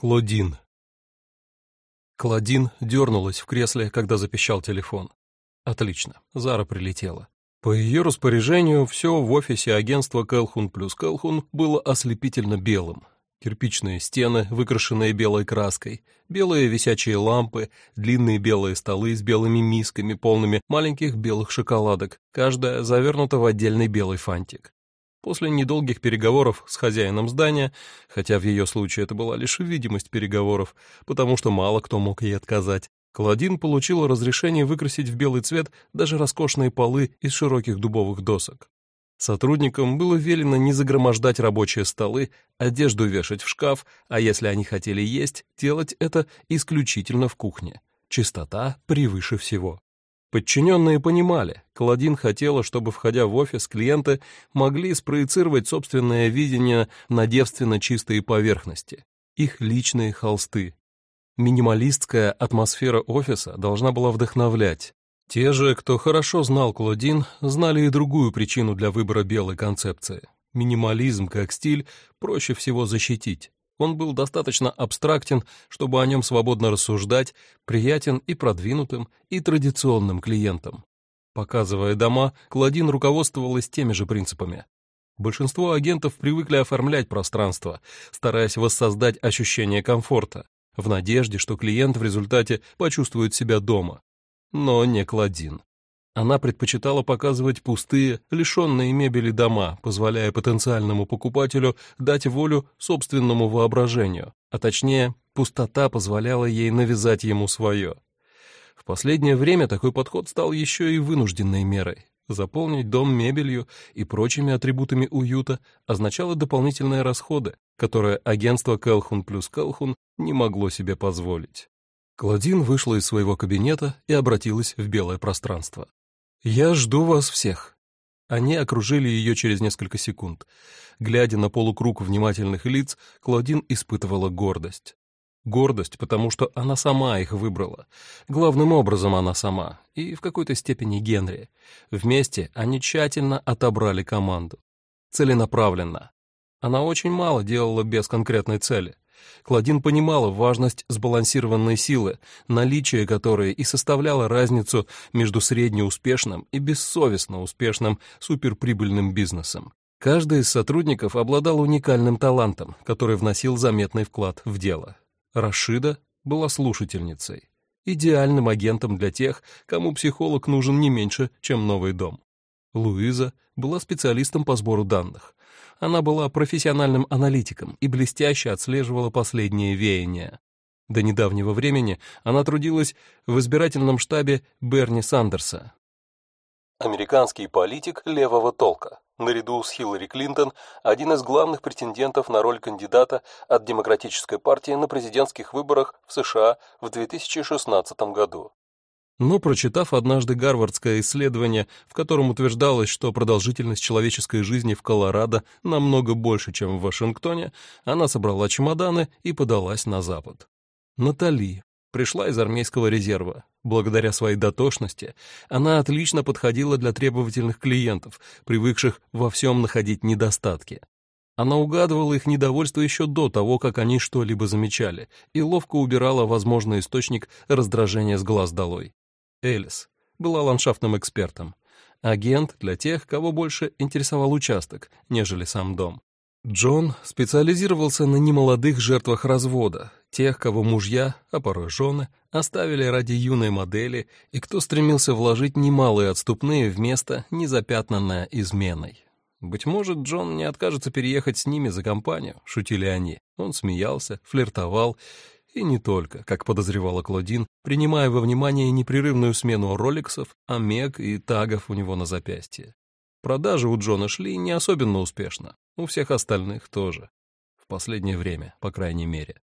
Клодин. Клодин дернулась в кресле, когда запищал телефон. Отлично, Зара прилетела. По ее распоряжению все в офисе агентства Келхун плюс Келхун было ослепительно белым. Кирпичные стены, выкрашенные белой краской, белые висячие лампы, длинные белые столы с белыми мисками, полными маленьких белых шоколадок, каждая завернута в отдельный белый фантик. После недолгих переговоров с хозяином здания, хотя в ее случае это была лишь видимость переговоров, потому что мало кто мог ей отказать, Клодин получила разрешение выкрасить в белый цвет даже роскошные полы из широких дубовых досок. Сотрудникам было велено не загромождать рабочие столы, одежду вешать в шкаф, а если они хотели есть, делать это исключительно в кухне. Чистота превыше всего. Подчиненные понимали, Клодин хотела, чтобы, входя в офис, клиенты могли спроецировать собственное видение на девственно чистые поверхности, их личные холсты. Минималистская атмосфера офиса должна была вдохновлять. Те же, кто хорошо знал Клодин, знали и другую причину для выбора белой концепции. Минимализм как стиль проще всего защитить. Он был достаточно абстрактен, чтобы о нем свободно рассуждать, приятен и продвинутым, и традиционным клиентам. Показывая дома, Клодин руководствовалась теми же принципами. Большинство агентов привыкли оформлять пространство, стараясь воссоздать ощущение комфорта, в надежде, что клиент в результате почувствует себя дома. Но не Клодин. Она предпочитала показывать пустые, лишенные мебели дома, позволяя потенциальному покупателю дать волю собственному воображению, а точнее, пустота позволяла ей навязать ему свое. В последнее время такой подход стал еще и вынужденной мерой. Заполнить дом мебелью и прочими атрибутами уюта означало дополнительные расходы, которые агентство Келхун плюс Келхун не могло себе позволить. Клодин вышла из своего кабинета и обратилась в белое пространство. «Я жду вас всех». Они окружили ее через несколько секунд. Глядя на полукруг внимательных лиц, Клодин испытывала гордость. Гордость, потому что она сама их выбрала. Главным образом она сама, и в какой-то степени Генри. Вместе они тщательно отобрали команду. Целенаправленно. Она очень мало делала без конкретной цели — Клодин понимала важность сбалансированной силы, наличие которой и составляло разницу между среднеуспешным и бессовестно успешным суперприбыльным бизнесом. Каждый из сотрудников обладал уникальным талантом, который вносил заметный вклад в дело. Рашида была слушательницей, идеальным агентом для тех, кому психолог нужен не меньше, чем новый дом. Луиза была специалистом по сбору данных, она была профессиональным аналитиком и блестяще отслеживала последние веяния. До недавнего времени она трудилась в избирательном штабе Берни Сандерса. Американский политик левого толка, наряду с Хиллари Клинтон, один из главных претендентов на роль кандидата от Демократической партии на президентских выборах в США в 2016 году. Но прочитав однажды гарвардское исследование, в котором утверждалось, что продолжительность человеческой жизни в Колорадо намного больше, чем в Вашингтоне, она собрала чемоданы и подалась на запад. Натали пришла из армейского резерва. Благодаря своей дотошности она отлично подходила для требовательных клиентов, привыкших во всем находить недостатки. Она угадывала их недовольство еще до того, как они что-либо замечали, и ловко убирала возможный источник раздражения с глаз долой. Элис, была ландшафтным экспертом. Агент для тех, кого больше интересовал участок, нежели сам дом. Джон специализировался на немолодых жертвах развода, тех, кого мужья, а порой жены, оставили ради юной модели и кто стремился вложить немалые отступные в место, незапятнанное изменой. «Быть может, Джон не откажется переехать с ними за компанию», — шутили они. Он смеялся, флиртовал и не только, как подозревала Клодин, принимая во внимание непрерывную смену роликсов, омег и тагов у него на запястье. Продажи у Джона шли не особенно успешно, у всех остальных тоже. В последнее время, по крайней мере.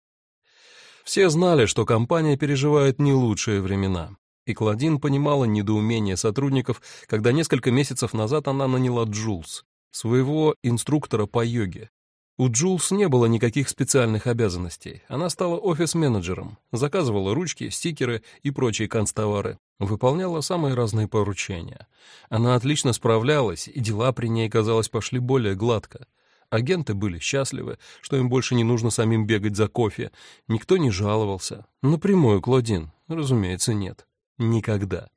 Все знали, что компания переживает не лучшие времена. И Клодин понимала недоумение сотрудников, когда несколько месяцев назад она наняла Джулс, своего инструктора по йоге, у Джулс не было никаких специальных обязанностей. Она стала офис-менеджером, заказывала ручки, стикеры и прочие канцтовары, выполняла самые разные поручения. Она отлично справлялась, и дела при ней, казалось, пошли более гладко. Агенты были счастливы, что им больше не нужно самим бегать за кофе. Никто не жаловался. Напрямую Клодин, разумеется, нет. Никогда.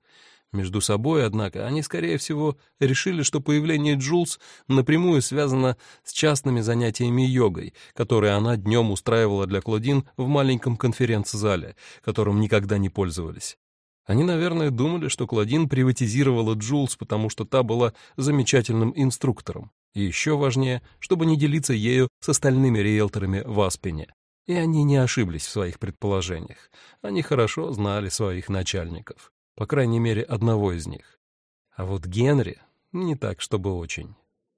Между собой, однако, они, скорее всего, решили, что появление Джулс напрямую связано с частными занятиями йогой, которые она днем устраивала для Клодин в маленьком конференц-зале, которым никогда не пользовались. Они, наверное, думали, что Клодин приватизировала Джулс, потому что та была замечательным инструктором. И еще важнее, чтобы не делиться ею с остальными риэлторами в Аспене. И они не ошиблись в своих предположениях. Они хорошо знали своих начальников. По крайней мере, одного из них. А вот Генри не так, чтобы очень.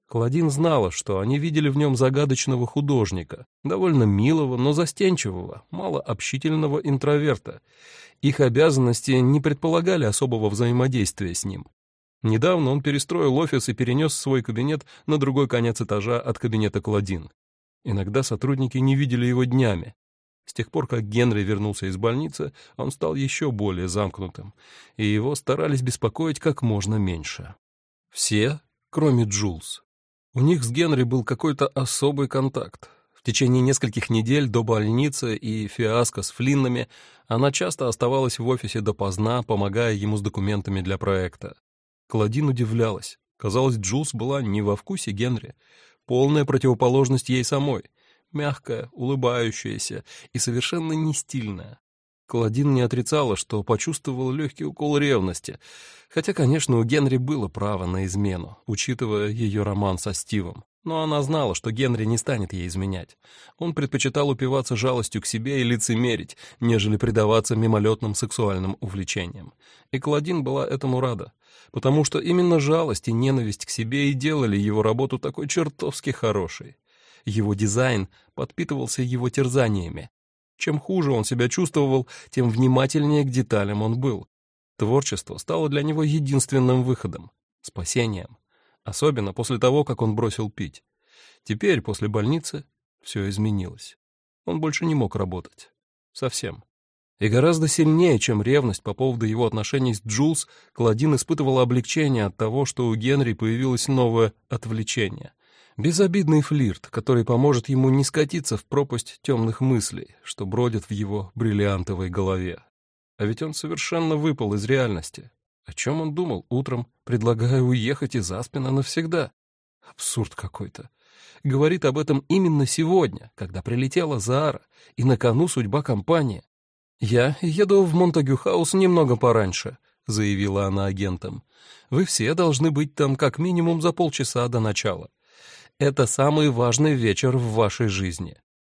Клодин знала, что они видели в нем загадочного художника, довольно милого, но застенчивого, малообщительного интроверта. Их обязанности не предполагали особого взаимодействия с ним. Недавно он перестроил офис и перенес свой кабинет на другой конец этажа от кабинета Клодин. Иногда сотрудники не видели его днями. С тех пор, как Генри вернулся из больницы, он стал еще более замкнутым, и его старались беспокоить как можно меньше. Все, кроме Джулс. У них с Генри был какой-то особый контакт. В течение нескольких недель до больницы и фиаско с Флиннами она часто оставалась в офисе допоздна, помогая ему с документами для проекта. Клодин удивлялась. Казалось, Джулс была не во вкусе Генри. Полная противоположность ей самой. Мягкая, улыбающаяся и совершенно не стильная. Клодин не отрицала, что почувствовал легкий укол ревности, хотя, конечно, у Генри было право на измену, учитывая ее роман со Стивом. Но она знала, что Генри не станет ей изменять. Он предпочитал упиваться жалостью к себе и лицемерить, нежели предаваться мимолетным сексуальным увлечениям. И Клодин была этому рада, потому что именно жалость и ненависть к себе и делали его работу такой чертовски хорошей. Его дизайн подпитывался его терзаниями. Чем хуже он себя чувствовал, тем внимательнее к деталям он был. Творчество стало для него единственным выходом, спасением. Особенно после того, как он бросил пить. Теперь, после больницы, все изменилось. Он больше не мог работать. Совсем. И гораздо сильнее, чем ревность по поводу его отношений с Джулс, Клодин испытывал облегчение от того, что у Генри появилось новое отвлечение. Безобидный флирт, который поможет ему не скатиться в пропасть темных мыслей, что бродят в его бриллиантовой голове. А ведь он совершенно выпал из реальности. О чем он думал утром, предлагая уехать из Аспина навсегда? Абсурд какой-то. Говорит об этом именно сегодня, когда прилетела Заара, и на кону судьба компании. «Я еду в Монтагю-хаус немного пораньше», — заявила она агентам. «Вы все должны быть там как минимум за полчаса до начала. Это самый важный вечер в вашей жизни.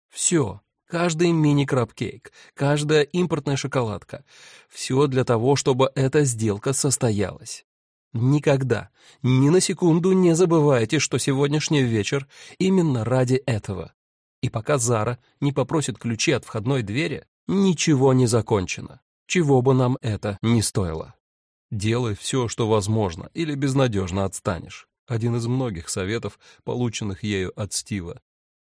Все, Каждый мини- crabcake, каждая импортная шоколадка. Все для того, чтобы эта сделка состоялась. Никогда, ни на секунду не забывайте, что сегодняшний вечер именно ради этого. И пока Зара не попросит ключи от входной двери, ничего не закончено, чего бы нам это ни стоило. Делай все, что возможно, или безнадежно отстанешь. Один из многих советов, полученных ею от Стива.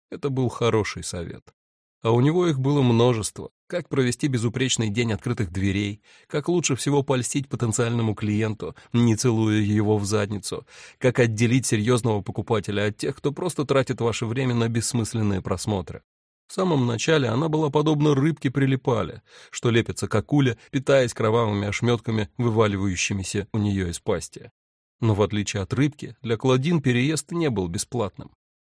Это был хороший совет. А у него их было множество. Как провести безупречный день открытых дверей, как лучше всего польстить потенциальному клиенту, не целуя его в задницу, как отделить серьезного покупателя от тех, кто просто тратит ваше время на бессмысленные просмотры. В самом начале она была подобна рыбке прилипали, что лепится как уля, питаясь кровавыми ошметками, вываливающимися у нее из пасти. Но в отличие от рыбки, для Клодин переезд не был бесплатным.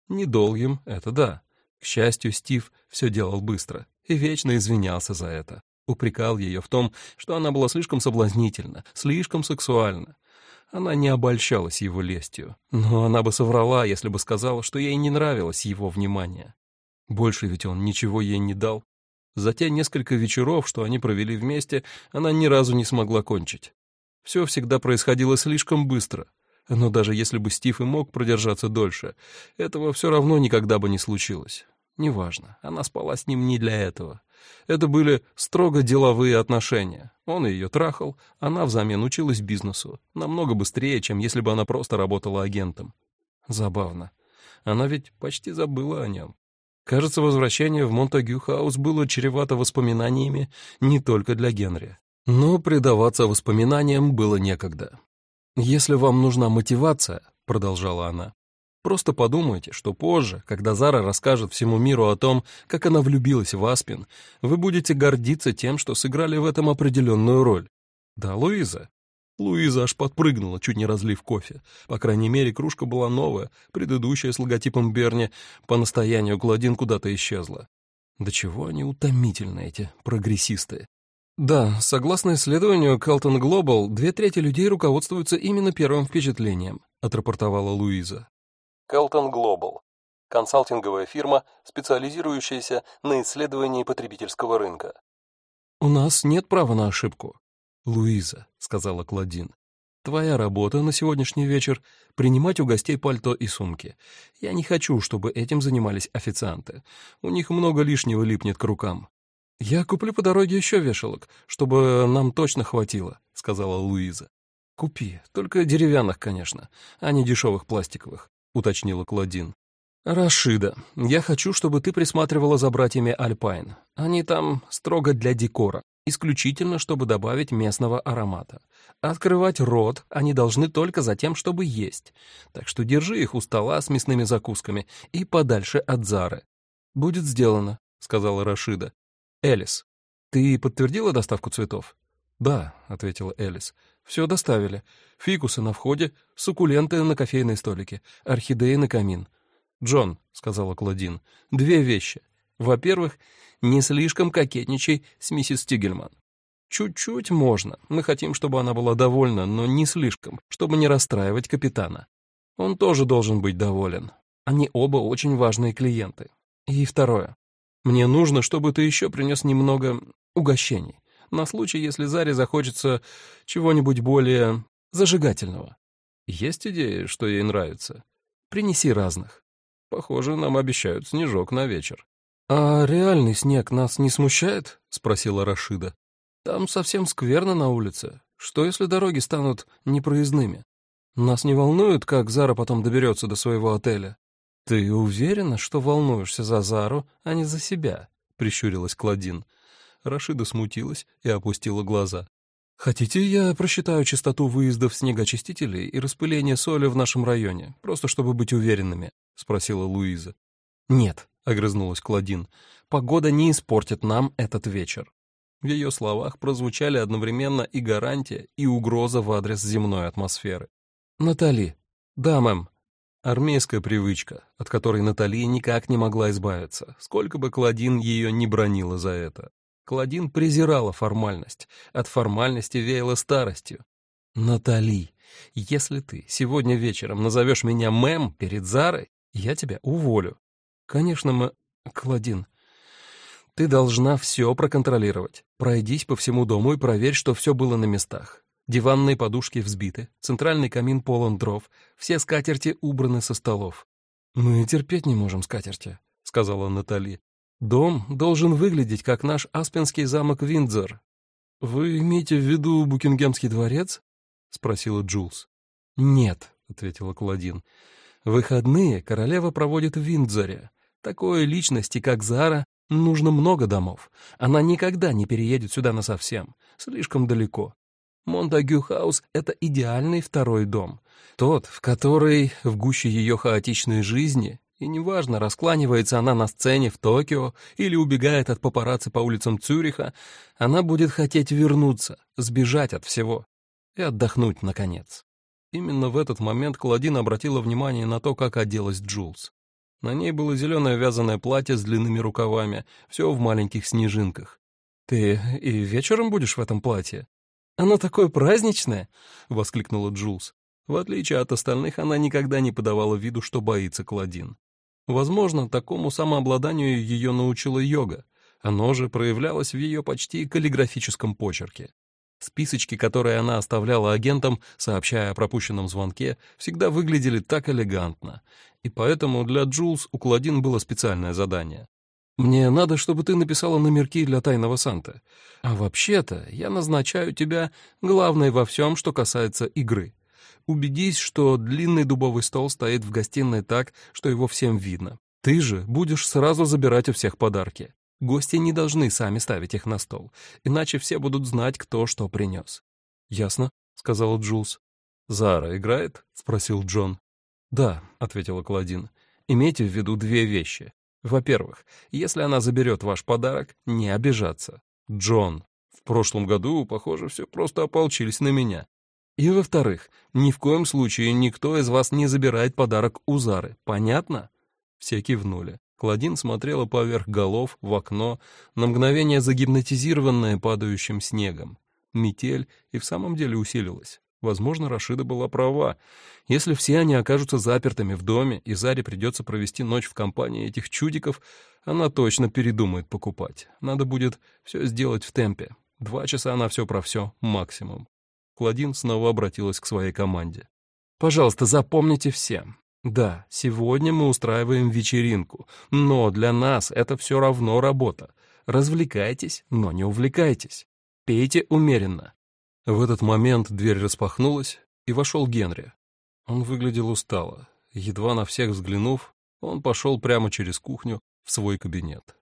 Недолгим, это да, к счастью, Стив все делал быстро и вечно извинялся за это. Упрекал ее в том, что она была слишком соблазнительна, слишком сексуальна. Она не обольщалась его лестью, но она бы соврала, если бы сказала, что ей не нравилось его внимание. Больше ведь он ничего ей не дал. За те несколько вечеров, что они провели вместе, она ни разу не смогла кончить. Все всегда происходило слишком быстро. Но даже если бы Стив и мог продержаться дольше, этого все равно никогда бы не случилось. Неважно, она спала с ним не для этого. Это были строго деловые отношения. Он ее трахал, она взамен училась бизнесу. Намного быстрее, чем если бы она просто работала агентом. Забавно. Она ведь почти забыла о нем. Кажется, возвращение в Монтагю-хаус было чревато воспоминаниями не только для Генри. Но предаваться воспоминаниям было некогда. «Если вам нужна мотивация», — продолжала она, Просто подумайте, что позже, когда Зара расскажет всему миру о том, как она влюбилась в Аспин, вы будете гордиться тем, что сыграли в этом определенную роль. Да, Луиза? Луиза аж подпрыгнула, чуть не разлив кофе. По крайней мере, кружка была новая, предыдущая с логотипом Берни по настоянию Гладин куда-то исчезла. Да чего они утомительны, эти прогрессисты. Да, согласно исследованию Calton Global, две трети людей руководствуются именно первым впечатлением, отрапортовала Луиза. Calton Global – консалтинговая фирма, специализирующаяся на исследовании потребительского рынка. «У нас нет права на ошибку», «Луиза», — сказала Клодин, — «твоя работа на сегодняшний вечер — принимать у гостей пальто и сумки. Я не хочу, чтобы этим занимались официанты. У них много лишнего липнет к рукам». «Я куплю по дороге еще вешалок, чтобы нам точно хватило», — сказала Луиза. «Купи, только деревянных, конечно, а не дешевых пластиковых», — уточнила Клодин. «Рашида, я хочу, чтобы ты присматривала за братьями Альпайн. Они там строго для декора исключительно чтобы добавить местного аромата. Открывать рот они должны только за тем, чтобы есть. Так что держи их у стола с мясными закусками и подальше от Зары. «Будет сделано», — сказала Рашида. «Элис, ты подтвердила доставку цветов?» «Да», — ответила Элис. «Все доставили. Фикусы на входе, суккуленты на кофейной столике, орхидеи на камин». «Джон», — сказала Клодин, — «две вещи. Во-первых, не слишком кокетничай с миссис Тигельман. Чуть-чуть можно. Мы хотим, чтобы она была довольна, но не слишком, чтобы не расстраивать капитана. Он тоже должен быть доволен. Они оба очень важные клиенты. И второе. Мне нужно, чтобы ты еще принес немного угощений. На случай, если Заре захочется чего-нибудь более зажигательного. Есть идеи, что ей нравится? Принеси разных. Похоже, нам обещают снежок на вечер. «А реальный снег нас не смущает?» — спросила Рашида. «Там совсем скверно на улице. Что, если дороги станут непроездными? Нас не волнует, как Зара потом доберется до своего отеля?» «Ты уверена, что волнуешься за Зару, а не за себя?» — прищурилась Кладин. Рашида смутилась и опустила глаза. «Хотите, я просчитаю частоту выездов снегочистителей и распыления соли в нашем районе, просто чтобы быть уверенными?» — спросила Луиза. «Нет», — огрызнулась Клодин, — «погода не испортит нам этот вечер». В ее словах прозвучали одновременно и гарантия, и угроза в адрес земной атмосферы. «Натали». «Да, мэм». Армейская привычка, от которой Натали никак не могла избавиться, сколько бы Клодин ее не бронила за это. Клодин презирала формальность, от формальности веяла старостью. «Натали, если ты сегодня вечером назовешь меня мэм перед Зарой, я тебя уволю. Конечно, мы... Клодин, ты должна все проконтролировать. Пройдись по всему дому и проверь, что все было на местах. Диванные подушки взбиты, центральный камин полон дров, все скатерти убраны со столов. «Мы терпеть не можем скатерти», — сказала Натали. «Дом должен выглядеть, как наш аспенский замок Виндзор». «Вы имеете в виду Букингемский дворец?» — спросила Джулс. «Нет», — ответила Клодин. «Выходные королева проводит в Виндзоре. Такой личности, как Зара, нужно много домов. Она никогда не переедет сюда насовсем. Слишком далеко. Монтагю-хаус — это идеальный второй дом. Тот, в который, в гуще ее хаотичной жизни, и неважно, раскланивается она на сцене в Токио или убегает от папарацци по улицам Цюриха, она будет хотеть вернуться, сбежать от всего и отдохнуть, наконец. Именно в этот момент Клодин обратила внимание на то, как оделась Джулс. На ней было зеленое вязаное платье с длинными рукавами, все в маленьких снежинках. «Ты и вечером будешь в этом платье?» «Оно такое праздничное!» — воскликнула Джулс. В отличие от остальных, она никогда не подавала виду, что боится Клодин. Возможно, такому самообладанию ее научила йога. Оно же проявлялось в ее почти каллиграфическом почерке. Списочки, которые она оставляла агентам, сообщая о пропущенном звонке, всегда выглядели так элегантно. И поэтому для Джулс у Клодин было специальное задание. «Мне надо, чтобы ты написала номерки для Тайного Санта. А вообще-то я назначаю тебя главной во всем, что касается игры. Убедись, что длинный дубовый стол стоит в гостиной так, что его всем видно. Ты же будешь сразу забирать у всех подарки. Гости не должны сами ставить их на стол, иначе все будут знать, кто что принес. «Ясно», — сказала Джулс. «Зара играет?» — спросил Джон. «Да», — ответила Клодин, — «имейте в виду две вещи. Во-первых, если она заберет ваш подарок, не обижаться. Джон, в прошлом году, похоже, все просто ополчились на меня. И во-вторых, ни в коем случае никто из вас не забирает подарок у Зары. Понятно?» Все кивнули. Клодин смотрела поверх голов в окно, на мгновение загипнотизированное падающим снегом. Метель и в самом деле усилилась. Возможно, Рашида была права. Если все они окажутся запертыми в доме, и Заре придется провести ночь в компании этих чудиков, она точно передумает покупать. Надо будет все сделать в темпе. Два часа на все про все, максимум. Клодин снова обратилась к своей команде. «Пожалуйста, запомните все. Да, сегодня мы устраиваем вечеринку, но для нас это все равно работа. Развлекайтесь, но не увлекайтесь. Пейте умеренно. В этот момент дверь распахнулась, и вошел Генри. Он выглядел устало. Едва на всех взглянув, он пошел прямо через кухню в свой кабинет.